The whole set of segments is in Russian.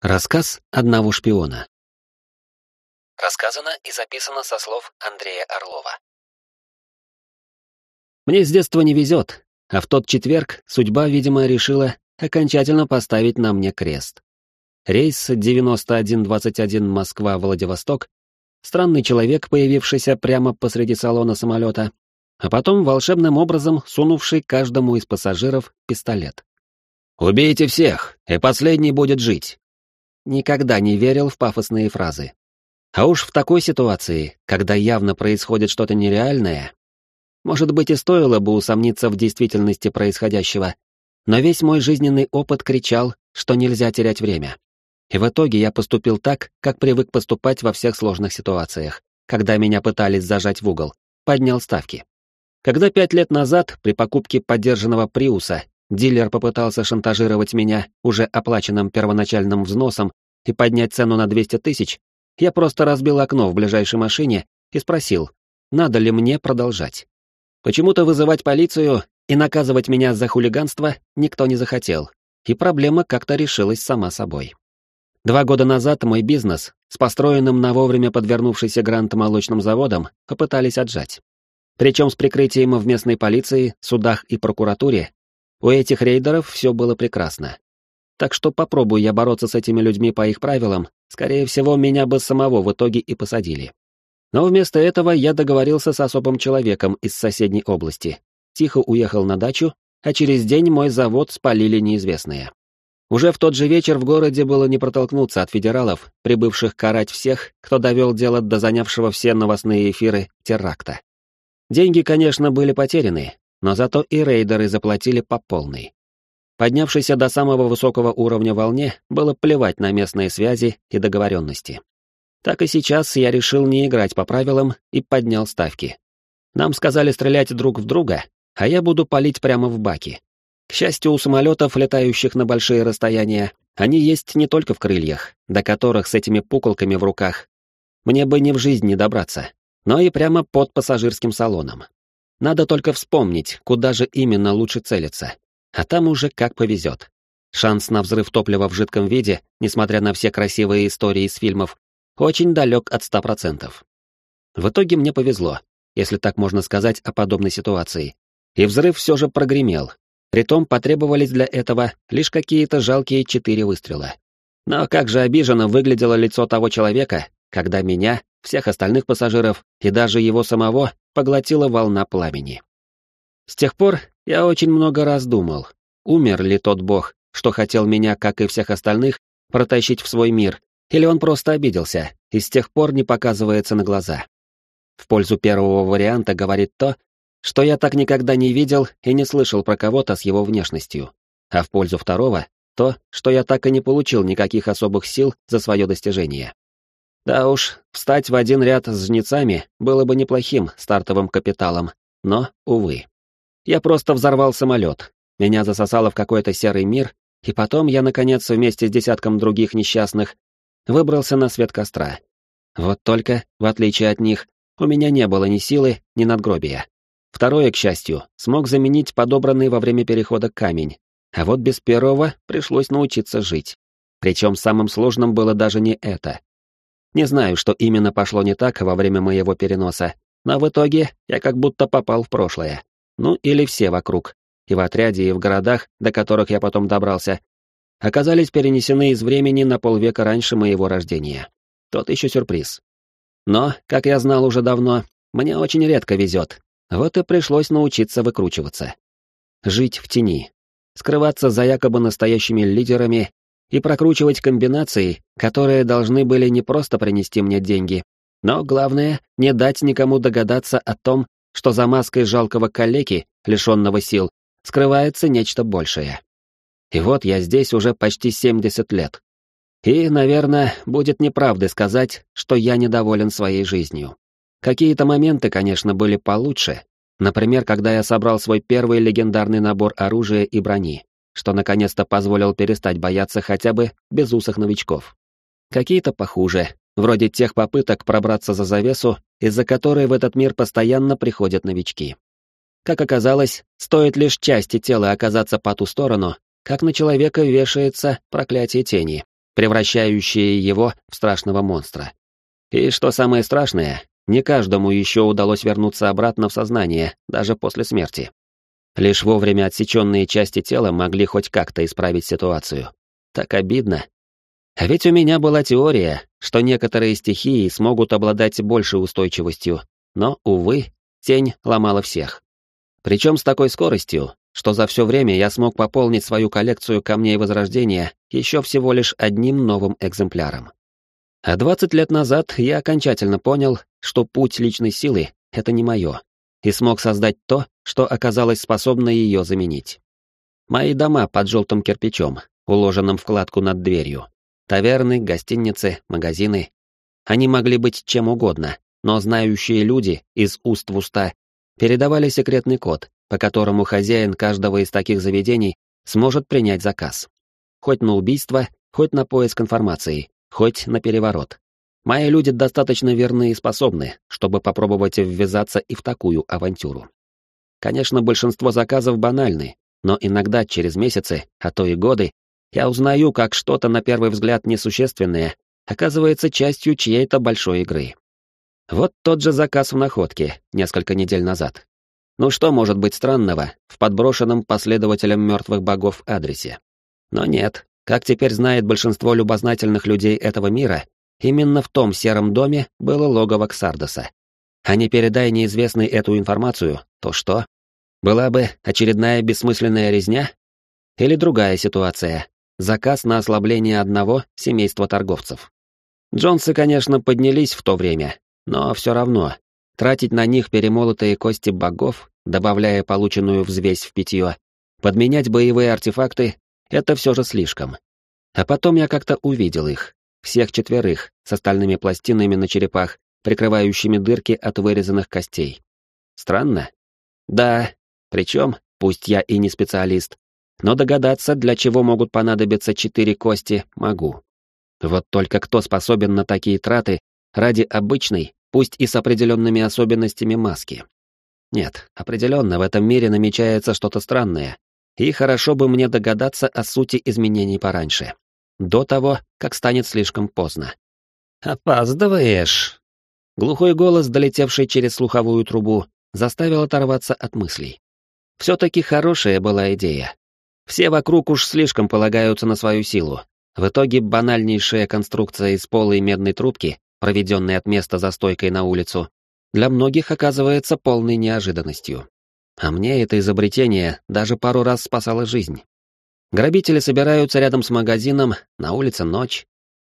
Рассказ одного шпиона. Рассказано и записано со слов Андрея Орлова. Мне с детства не везет, а в тот четверг судьба, видимо, решила окончательно поставить на мне крест. Рейс 9121 Москва-Владивосток, странный человек, появившийся прямо посреди салона самолета, а потом волшебным образом сунувший каждому из пассажиров пистолет. «Убейте всех, и последний будет жить», никогда не верил в пафосные фразы. А уж в такой ситуации, когда явно происходит что-то нереальное, может быть и стоило бы усомниться в действительности происходящего, но весь мой жизненный опыт кричал, что нельзя терять время. И в итоге я поступил так, как привык поступать во всех сложных ситуациях, когда меня пытались зажать в угол, поднял ставки. Когда пять лет назад, при покупке поддержанного Приуса, Дилер попытался шантажировать меня уже оплаченным первоначальным взносом и поднять цену на 200 тысяч, я просто разбил окно в ближайшей машине и спросил, надо ли мне продолжать. Почему-то вызывать полицию и наказывать меня за хулиганство никто не захотел, и проблема как-то решилась сама собой. Два года назад мой бизнес с построенным на вовремя подвернувшийся грант молочным заводом попытались отжать. Причем с прикрытием в местной полиции, судах и прокуратуре у этих рейдеров все было прекрасно. Так что попробую я бороться с этими людьми по их правилам, скорее всего, меня бы самого в итоге и посадили. Но вместо этого я договорился с особым человеком из соседней области, тихо уехал на дачу, а через день мой завод спалили неизвестные. Уже в тот же вечер в городе было не протолкнуться от федералов, прибывших карать всех, кто довел дело до занявшего все новостные эфиры теракта. Деньги, конечно, были потеряны, но зато и рейдеры заплатили по полной. Поднявшейся до самого высокого уровня волне было плевать на местные связи и договоренности. Так и сейчас я решил не играть по правилам и поднял ставки. Нам сказали стрелять друг в друга, а я буду палить прямо в баки. К счастью, у самолетов, летающих на большие расстояния, они есть не только в крыльях, до которых с этими пуколками в руках. Мне бы не в жизни добраться, но и прямо под пассажирским салоном. Надо только вспомнить, куда же именно лучше целиться. А там уже как повезет. Шанс на взрыв топлива в жидком виде, несмотря на все красивые истории из фильмов, очень далек от 100%. В итоге мне повезло, если так можно сказать о подобной ситуации. И взрыв все же прогремел. Притом потребовались для этого лишь какие-то жалкие четыре выстрела. Но как же обиженно выглядело лицо того человека, когда меня, всех остальных пассажиров и даже его самого поглотила волна пламени. С тех пор я очень много раз думал, умер ли тот бог, что хотел меня, как и всех остальных, протащить в свой мир, или он просто обиделся и с тех пор не показывается на глаза. В пользу первого варианта говорит то, что я так никогда не видел и не слышал про кого-то с его внешностью, а в пользу второго — то, что я так и не получил никаких особых сил за свое достижение. Да уж, встать в один ряд с жнецами было бы неплохим стартовым капиталом, но, увы. Я просто взорвал самолет, меня засосало в какой-то серый мир, и потом я, наконец, вместе с десятком других несчастных, выбрался на свет костра. Вот только, в отличие от них, у меня не было ни силы, ни надгробия. Второе, к счастью, смог заменить подобранный во время перехода камень, а вот без первого пришлось научиться жить. Причем самым сложным было даже не это, не знаю, что именно пошло не так во время моего переноса, но в итоге я как будто попал в прошлое. Ну или все вокруг, и в отряде, и в городах, до которых я потом добрался, оказались перенесены из времени на полвека раньше моего рождения. Тот еще сюрприз. Но, как я знал уже давно, мне очень редко везет. Вот и пришлось научиться выкручиваться. Жить в тени. Скрываться за якобы настоящими лидерами и прокручивать комбинации, которые должны были не просто принести мне деньги, но, главное, не дать никому догадаться о том, что за маской жалкого калеки, лишенного сил, скрывается нечто большее. И вот я здесь уже почти 70 лет. И, наверное, будет неправдой сказать, что я недоволен своей жизнью. Какие-то моменты, конечно, были получше. Например, когда я собрал свой первый легендарный набор оружия и брони что наконец-то позволил перестать бояться хотя бы безусых новичков. Какие-то похуже, вроде тех попыток пробраться за завесу, из-за которой в этот мир постоянно приходят новички. Как оказалось, стоит лишь части тела оказаться по ту сторону, как на человека вешается проклятие тени, превращающие его в страшного монстра. И что самое страшное, не каждому еще удалось вернуться обратно в сознание, даже после смерти. Лишь вовремя отсеченные части тела могли хоть как-то исправить ситуацию. Так обидно. А ведь у меня была теория, что некоторые стихии смогут обладать большей устойчивостью, но, увы, тень ломала всех. Причем с такой скоростью, что за все время я смог пополнить свою коллекцию камней Возрождения еще всего лишь одним новым экземпляром. А 20 лет назад я окончательно понял, что путь личной силы — это не мое, и смог создать то, что оказалось способно ее заменить. Мои дома под желтым кирпичом, уложенным в кладку над дверью. Таверны, гостиницы, магазины. Они могли быть чем угодно, но знающие люди из уст в уста передавали секретный код, по которому хозяин каждого из таких заведений сможет принять заказ. Хоть на убийство, хоть на поиск информации, хоть на переворот. Мои люди достаточно верны и способны, чтобы попробовать ввязаться и в такую авантюру. Конечно, большинство заказов банальны, но иногда через месяцы, а то и годы, я узнаю, как что-то на первый взгляд несущественное оказывается частью чьей-то большой игры. Вот тот же заказ в находке несколько недель назад. Ну что может быть странного в подброшенном последователям мертвых богов адресе? Но нет, как теперь знает большинство любознательных людей этого мира, именно в том сером доме было логово Ксардоса. А не передай неизвестной эту информацию, то что? Была бы очередная бессмысленная резня? Или другая ситуация? Заказ на ослабление одного семейства торговцев. Джонсы, конечно, поднялись в то время, но все равно Тратить на них перемолотые кости богов, добавляя полученную взвесь в питье, подменять боевые артефакты — это все же слишком. А потом я как-то увидел их, всех четверых, с остальными пластинами на черепах, прикрывающими дырки от вырезанных костей. Странно? Да, причем, пусть я и не специалист, но догадаться, для чего могут понадобиться четыре кости, могу. Вот только кто способен на такие траты ради обычной, пусть и с определенными особенностями маски. Нет, определенно в этом мире намечается что-то странное, и хорошо бы мне догадаться о сути изменений пораньше, до того, как станет слишком поздно. «Опаздываешь!» Глухой голос, долетевший через слуховую трубу, заставил оторваться от мыслей. Все-таки хорошая была идея. Все вокруг уж слишком полагаются на свою силу. В итоге банальнейшая конструкция из полой медной трубки проведенный от места за стойкой на улицу, для многих оказывается полной неожиданностью. А мне это изобретение даже пару раз спасало жизнь. Грабители собираются рядом с магазином, на улице ночь.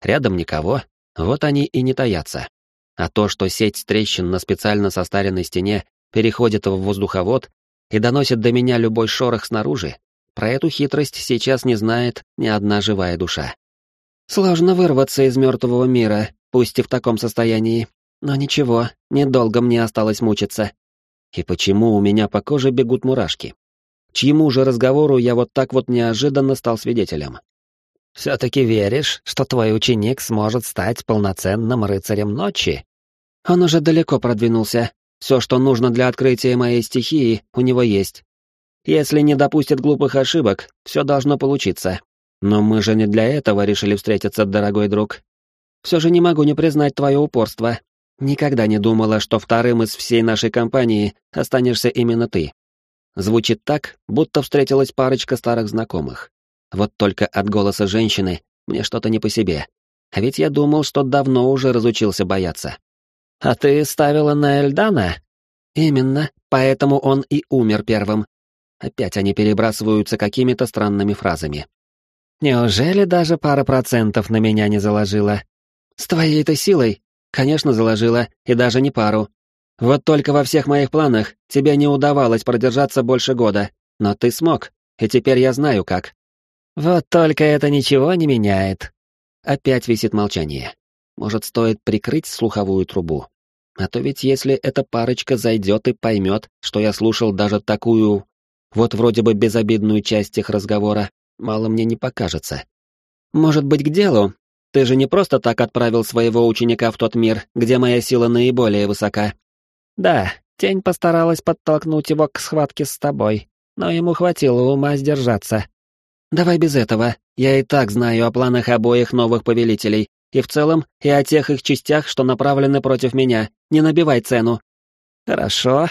Рядом никого, вот они и не таятся. А то, что сеть трещин на специально состаренной стене переходит в воздуховод и доносит до меня любой шорох снаружи, про эту хитрость сейчас не знает ни одна живая душа. Сложно вырваться из мертвого мира, пусть и в таком состоянии. Но ничего, недолго мне осталось мучиться. И почему у меня по коже бегут мурашки? Чьему же разговору я вот так вот неожиданно стал свидетелем? «Все-таки веришь, что твой ученик сможет стать полноценным рыцарем ночи?» Он уже далеко продвинулся. Все, что нужно для открытия моей стихии, у него есть. Если не допустит глупых ошибок, все должно получиться. Но мы же не для этого решили встретиться, дорогой друг. Все же не могу не признать твое упорство. Никогда не думала, что вторым из всей нашей компании останешься именно ты. Звучит так, будто встретилась парочка старых знакомых. Вот только от голоса женщины мне что-то не по себе. А ведь я думал, что давно уже разучился бояться. А ты ставила на Эльдана? Именно, поэтому он и умер первым. Опять они перебрасываются какими-то странными фразами. Неужели даже пара процентов на меня не заложила? С твоей-то силой? Конечно, заложила, и даже не пару. Вот только во всех моих планах тебе не удавалось продержаться больше года, но ты смог, и теперь я знаю как. Вот только это ничего не меняет. Опять висит молчание. Может, стоит прикрыть слуховую трубу? А то ведь если эта парочка зайдет и поймет, что я слушал даже такую, вот вроде бы безобидную часть их разговора, мало мне не покажется. Может быть, к делу, ты же не просто так отправил своего ученика в тот мир, где моя сила наиболее высока. Да, тень постаралась подтолкнуть его к схватке с тобой, но ему хватило ума сдержаться. Давай без этого, Я и так знаю о планах обоих новых повелителей, и в целом и о тех их частях, что направлены против меня. Не набивай цену». «Хорошо».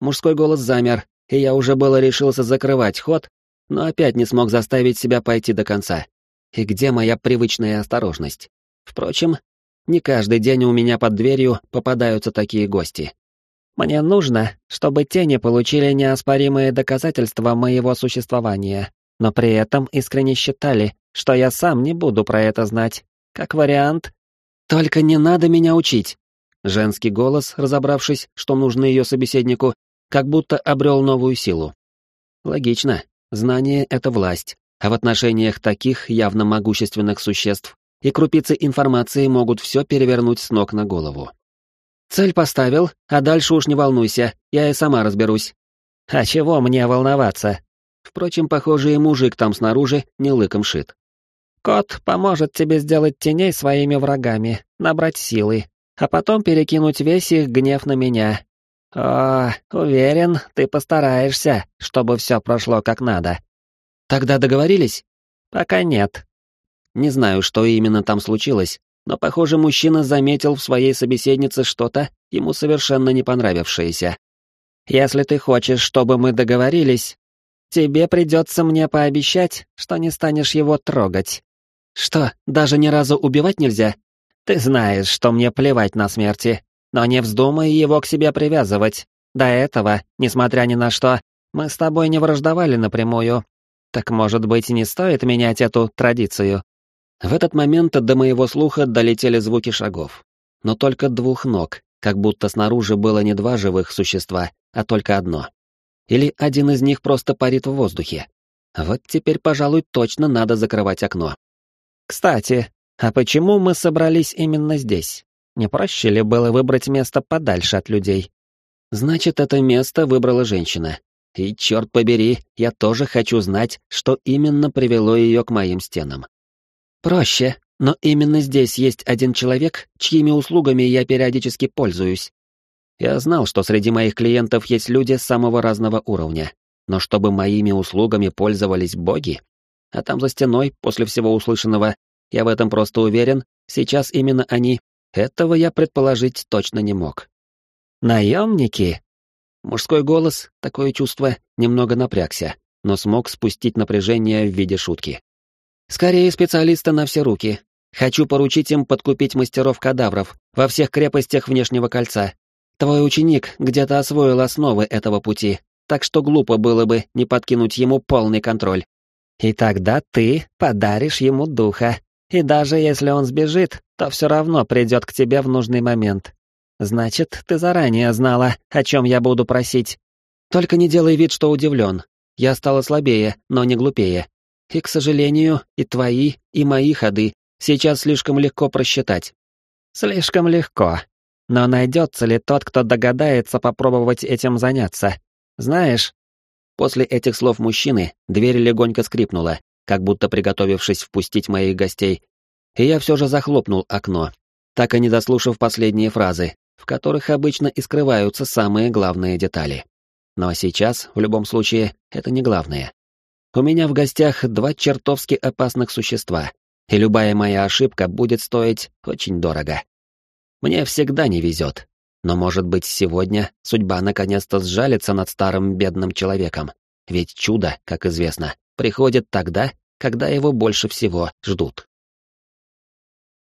Мужской голос замер, и я уже было решился закрывать ход, но опять не смог заставить себя пойти до конца. И где моя привычная осторожность? Впрочем, не каждый день у меня под дверью попадаются такие гости. Мне нужно, чтобы тени получили неоспоримые доказательства моего существования, но при этом искренне считали, что я сам не буду про это знать. Как вариант. Только не надо меня учить. Женский голос, разобравшись, что нужно ее собеседнику, как будто обрел новую силу. Логично. Знание — это власть, а в отношениях таких явно могущественных существ и крупицы информации могут все перевернуть с ног на голову. Цель поставил, а дальше уж не волнуйся, я и сама разберусь. А чего мне волноваться? Впрочем, похоже, и мужик там снаружи не лыком шит. Кот поможет тебе сделать теней своими врагами, набрать силы, а потом перекинуть весь их гнев на меня. О, уверен, ты постараешься, чтобы все прошло как надо. Тогда договорились? Пока нет. Не знаю, что именно там случилось, но, похоже, мужчина заметил в своей собеседнице что-то, ему совершенно не понравившееся. «Если ты хочешь, чтобы мы договорились, тебе придется мне пообещать, что не станешь его трогать». «Что, даже ни разу убивать нельзя?» «Ты знаешь, что мне плевать на смерти, но не вздумай его к себе привязывать. До этого, несмотря ни на что, мы с тобой не враждовали напрямую. Так, может быть, не стоит менять эту традицию?» В этот момент до моего слуха долетели звуки шагов. Но только двух ног, как будто снаружи было не два живых существа, а только одно. Или один из них просто парит в воздухе. Вот теперь, пожалуй, точно надо закрывать окно. «Кстати, а почему мы собрались именно здесь? Не проще ли было выбрать место подальше от людей?» Значит, это место выбрала женщина. И, черт побери, я тоже хочу знать, что именно привело ее к моим стенам. Проще, но именно здесь есть один человек, чьими услугами я периодически пользуюсь. Я знал, что среди моих клиентов есть люди самого разного уровня, но чтобы моими услугами пользовались боги, а там за стеной, после всего услышанного, я в этом просто уверен, сейчас именно они, этого я предположить точно не мог. Наемники? Мужской голос, такое чувство, немного напрягся, но смог спустить напряжение в виде шутки. Скорее специалисты на все руки. Хочу поручить им подкупить мастеров кадавров во всех крепостях внешнего кольца. Твой ученик где-то освоил основы этого пути, так что глупо было бы не подкинуть ему полный контроль. И тогда ты подаришь ему духа. И даже если он сбежит, то все равно придет к тебе в нужный момент. Значит, ты заранее знала, о чем я буду просить. Только не делай вид, что удивлен. Я стала слабее, но не глупее. И, к сожалению, и твои, и мои ходы сейчас слишком легко просчитать. Слишком легко. Но найдется ли тот, кто догадается попробовать этим заняться? Знаешь, после этих слов мужчины дверь легонько скрипнула, как будто приготовившись впустить моих гостей, и я все же захлопнул окно, так и не дослушав последние фразы, в которых обычно и скрываются самые главные детали. Но сейчас, в любом случае, это не главное. У меня в гостях два чертовски опасных существа, и любая моя ошибка будет стоить очень дорого. Мне всегда не везет, но, может быть, сегодня судьба наконец-то сжалится над старым бедным человеком, ведь чудо, как известно, приходит тогда, когда его больше всего ждут.